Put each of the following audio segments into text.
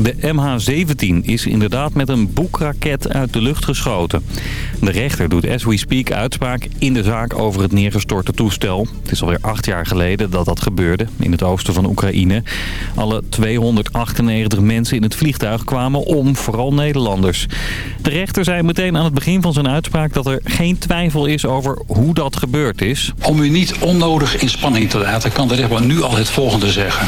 De MH17 is inderdaad met een boekraket uit de lucht geschoten. De rechter doet as we speak uitspraak in de zaak over het neergestorte toestel. Het is alweer acht jaar geleden dat dat gebeurde in het oosten van Oekraïne. Alle 298 mensen in het vliegtuig kwamen om, vooral Nederlanders. De rechter zei meteen aan het begin van zijn uitspraak dat er geen twijfel is over hoe dat gebeurd is. Om u niet onnodig in spanning te laten kan de rechtbank nu al het volgende zeggen.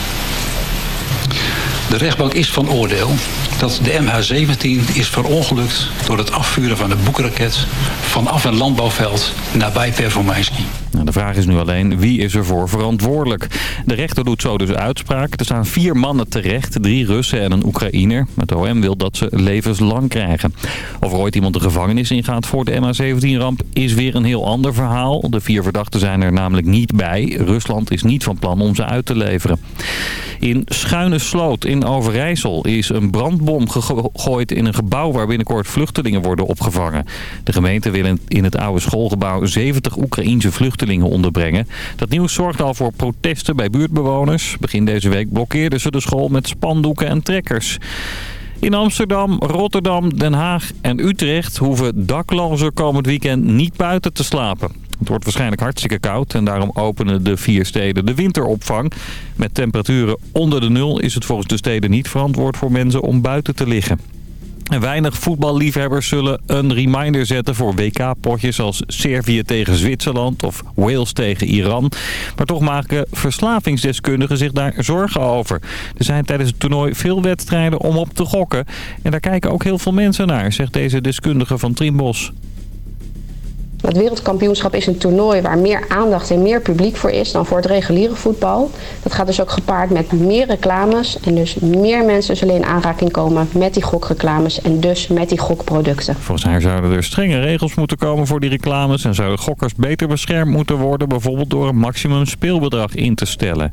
De rechtbank is van oordeel dat de MH17 is verongelukt door het afvuren van de boekraket vanaf een landbouwveld nabij Performijski. Nou, de vraag is nu alleen, wie is ervoor verantwoordelijk? De rechter doet zo dus uitspraak. Er staan vier mannen terecht, drie Russen en een Oekraïner. Het OM wil dat ze levenslang krijgen. Of er ooit iemand de gevangenis ingaat voor de MH17-ramp is weer een heel ander verhaal. De vier verdachten zijn er namelijk niet bij. Rusland is niet van plan om ze uit te leveren. In Schuine Sloot in Overijssel is een brandbom gegooid in een gebouw waar binnenkort vluchtelingen worden opgevangen. De gemeente wil in het oude schoolgebouw 70 Oekraïense vluchtelingen onderbrengen. Dat nieuws zorgde al voor protesten bij buurtbewoners. Begin deze week blokkeerden ze de school met spandoeken en trekkers. In Amsterdam, Rotterdam, Den Haag en Utrecht hoeven daklozen komend weekend niet buiten te slapen. Het wordt waarschijnlijk hartstikke koud en daarom openen de vier steden de winteropvang. Met temperaturen onder de nul is het volgens de steden niet verantwoord voor mensen om buiten te liggen. En weinig voetballiefhebbers zullen een reminder zetten voor WK-potjes als Servië tegen Zwitserland of Wales tegen Iran. Maar toch maken verslavingsdeskundigen zich daar zorgen over. Er zijn tijdens het toernooi veel wedstrijden om op te gokken. En daar kijken ook heel veel mensen naar, zegt deze deskundige van Trimbos. Het wereldkampioenschap is een toernooi waar meer aandacht en meer publiek voor is dan voor het reguliere voetbal. Dat gaat dus ook gepaard met meer reclames en dus meer mensen zullen in aanraking komen met die gokreclames en dus met die gokproducten. Volgens haar zouden er strenge regels moeten komen voor die reclames en zouden gokkers beter beschermd moeten worden, bijvoorbeeld door een maximum speelbedrag in te stellen.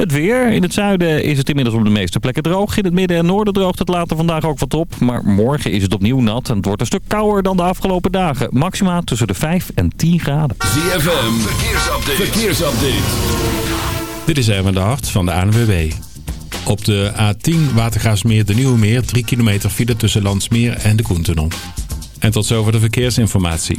Het weer. In het zuiden is het inmiddels op de meeste plekken droog. In het midden en noorden droogt het later vandaag ook wat op. Maar morgen is het opnieuw nat en het wordt een stuk kouder dan de afgelopen dagen. Maxima tussen de 5 en 10 graden. ZFM, verkeersupdate. verkeersupdate. Dit is Erwin de Hart van de ANWB. Op de A10 Watergraafsmeer de Nieuwe Meer 3 kilometer file tussen Landsmeer en de Koentunnel. En tot zover de verkeersinformatie.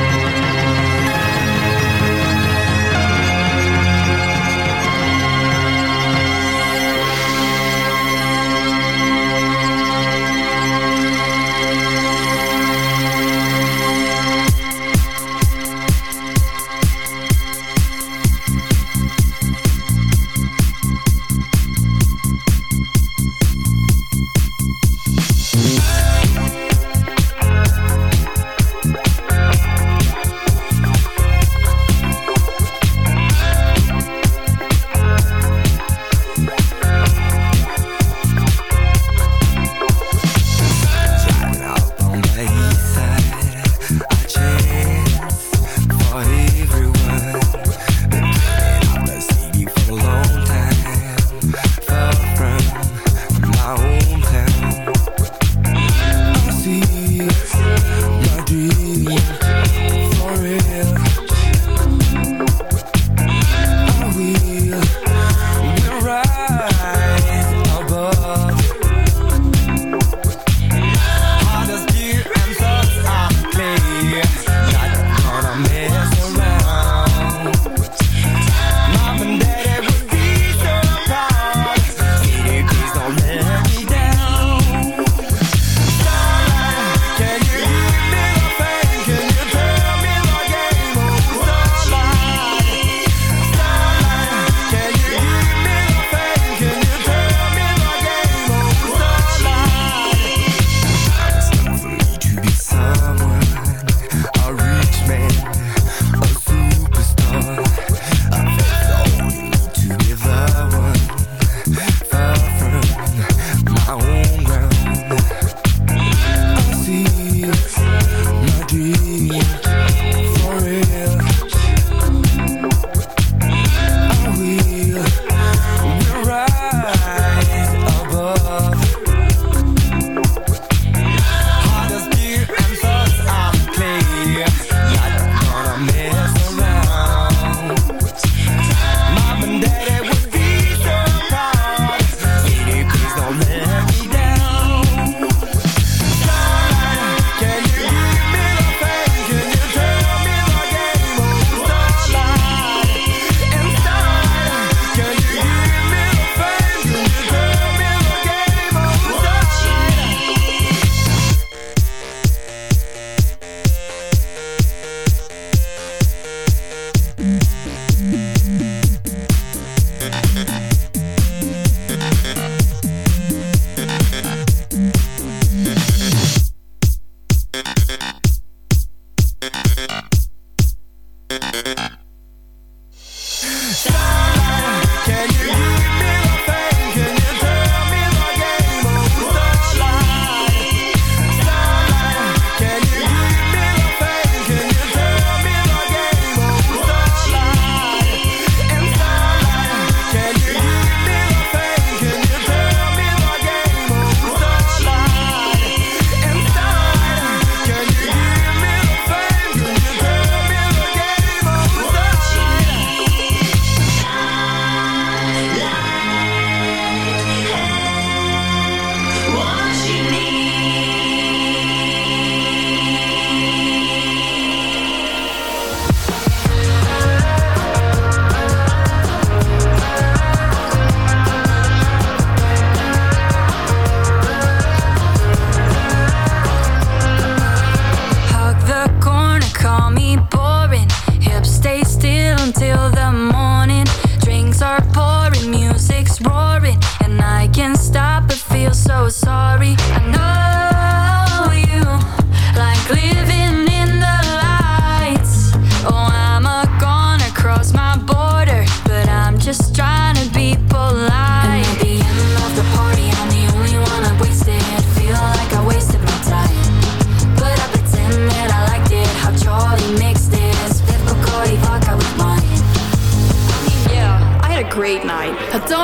pouring, music's roaring, and I can't stop but feel so sorry. I know.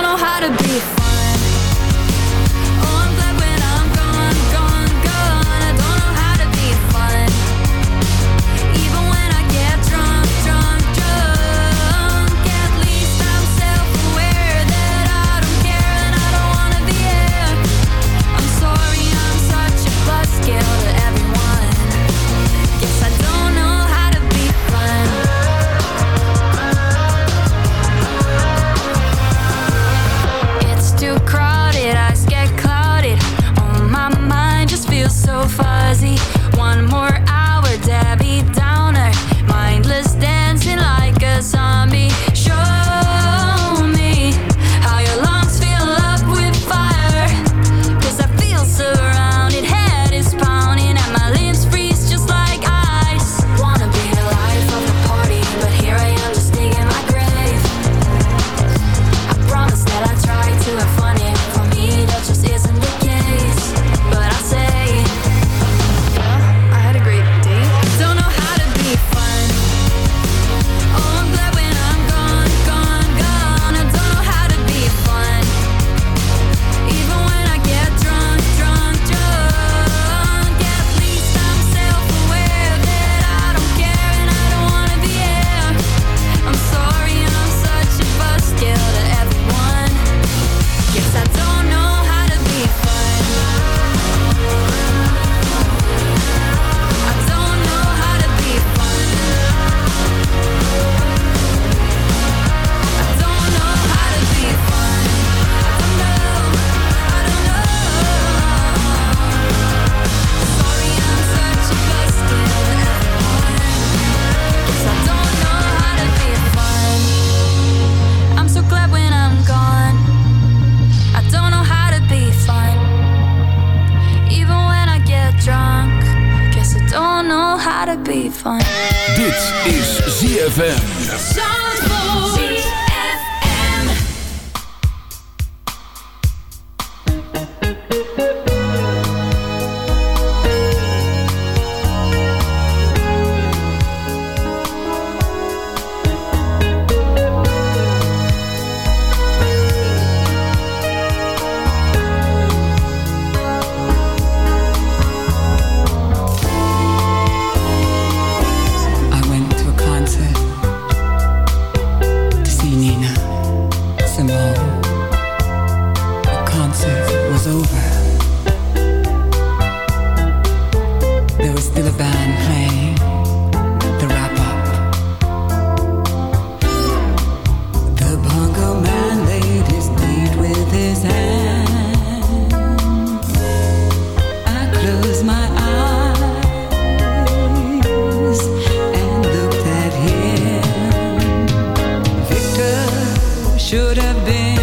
don't know how to be should have been.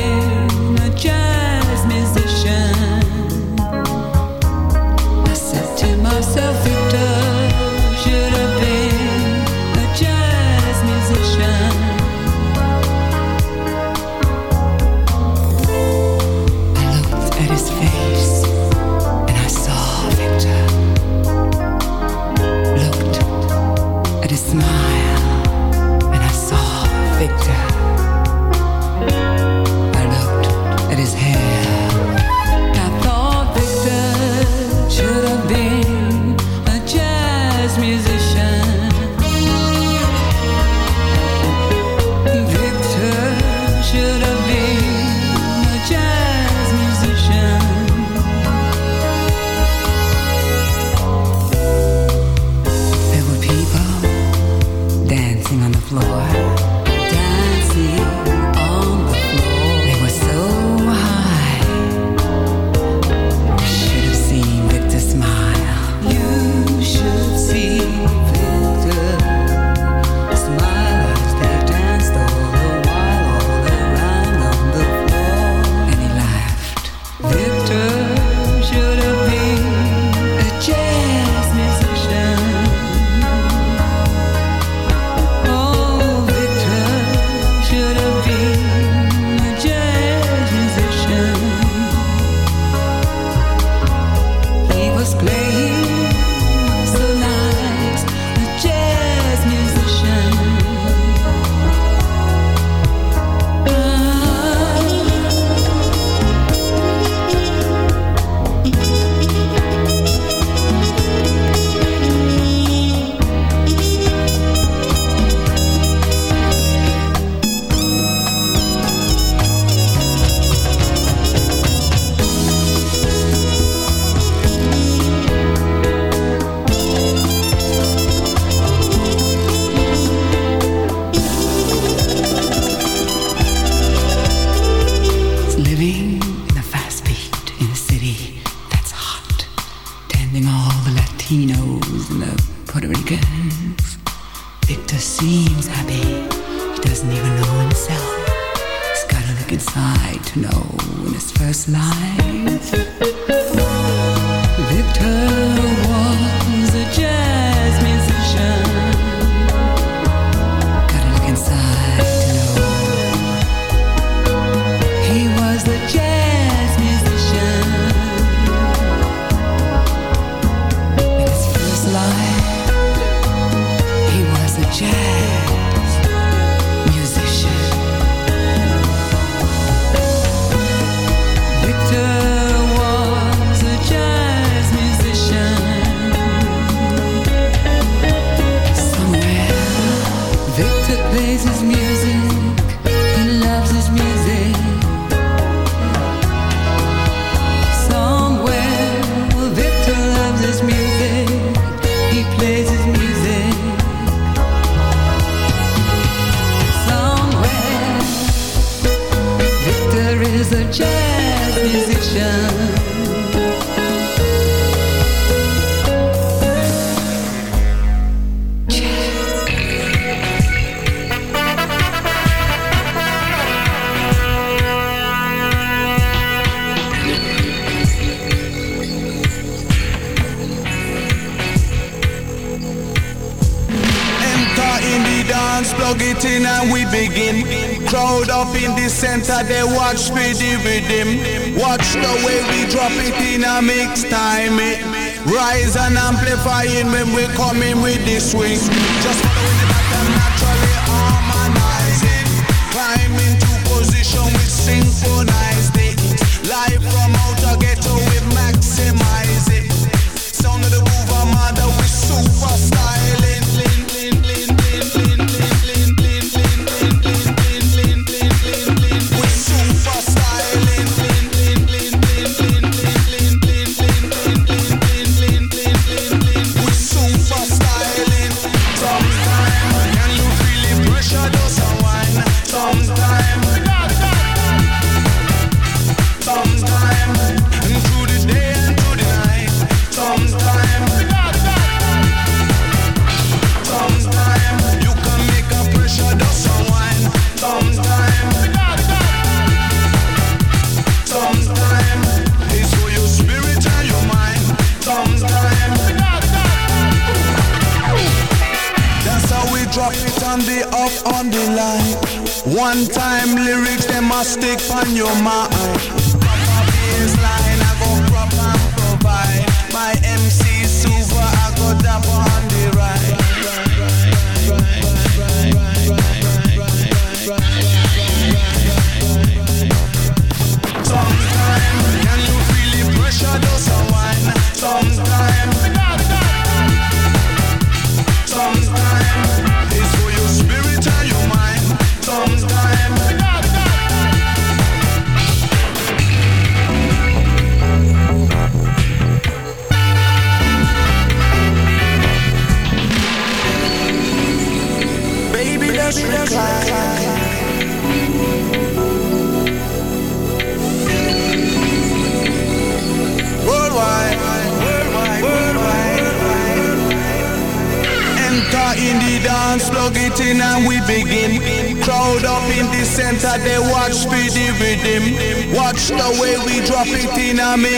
Get in and we begin. Crowd up in the center, they watch me the rhythm. Watch the way we drop it in a mix time. It. Rise and amplifying when we come in with the swing. Just follow the pattern naturally harmonizing. Climb into position we synchronize it. Live from outer ghetto we maximize.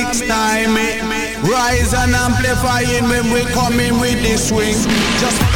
next time. Eh? Rise and amplifying when we coming with this swing. Just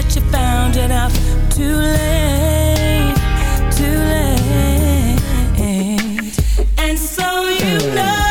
found it out too late, too late. And so you mm. know.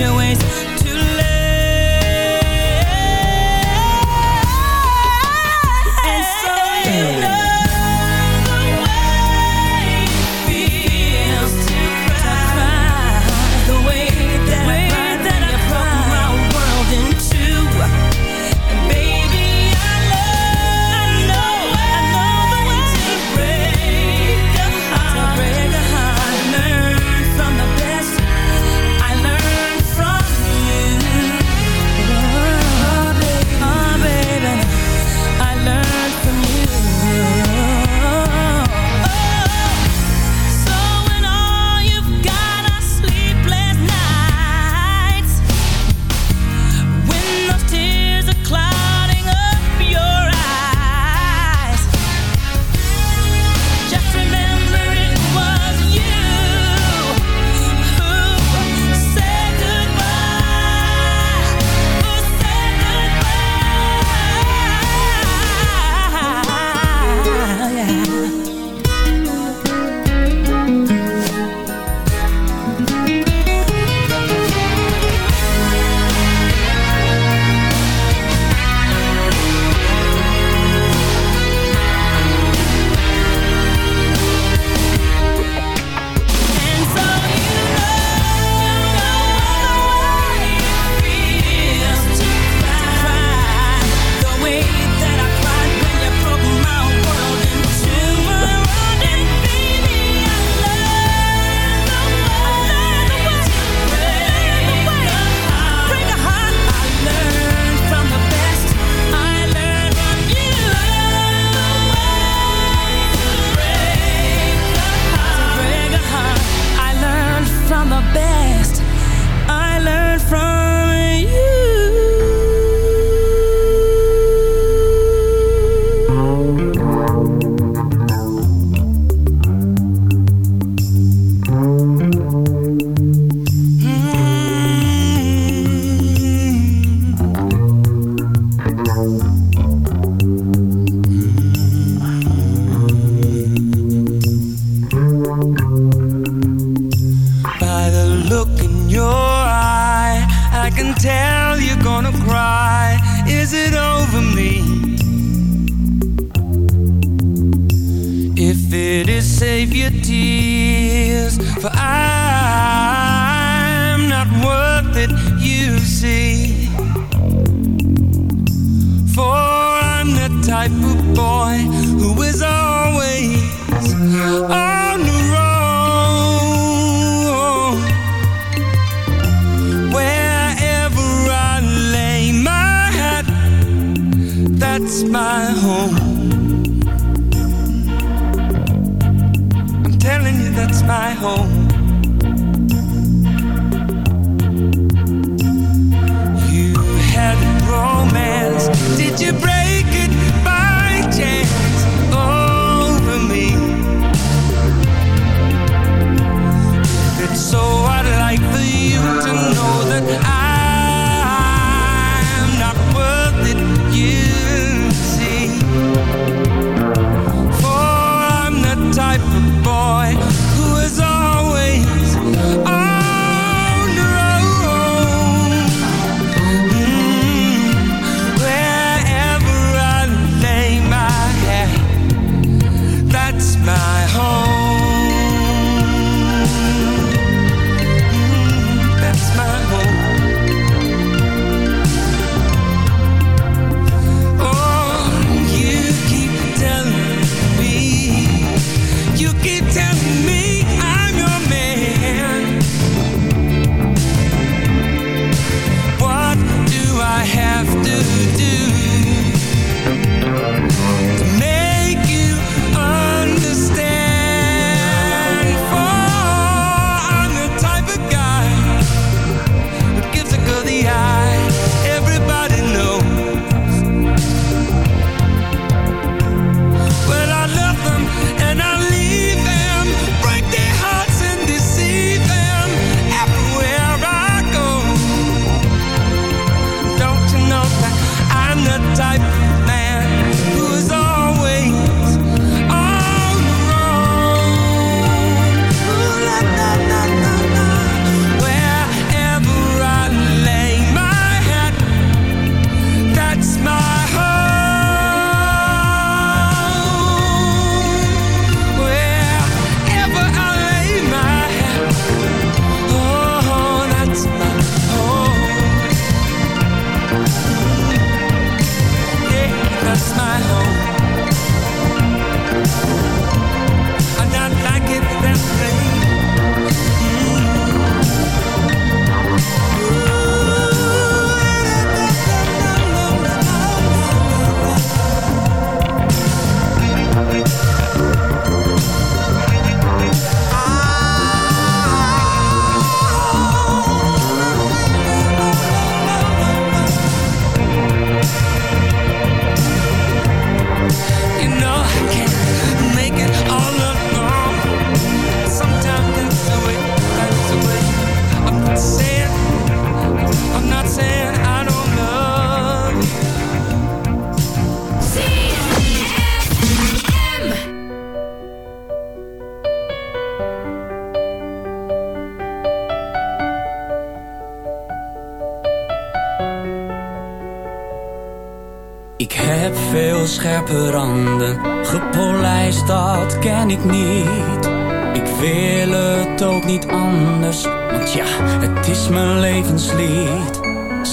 your ways.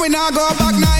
we not go back now.